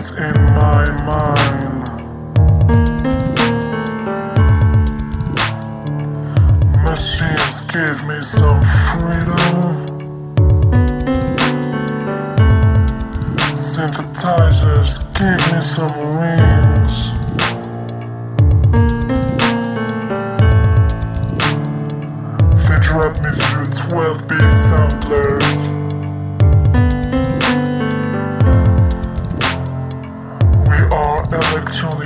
things in my mind. Machines give me some freedom. Synthesizers give me some wind. Electron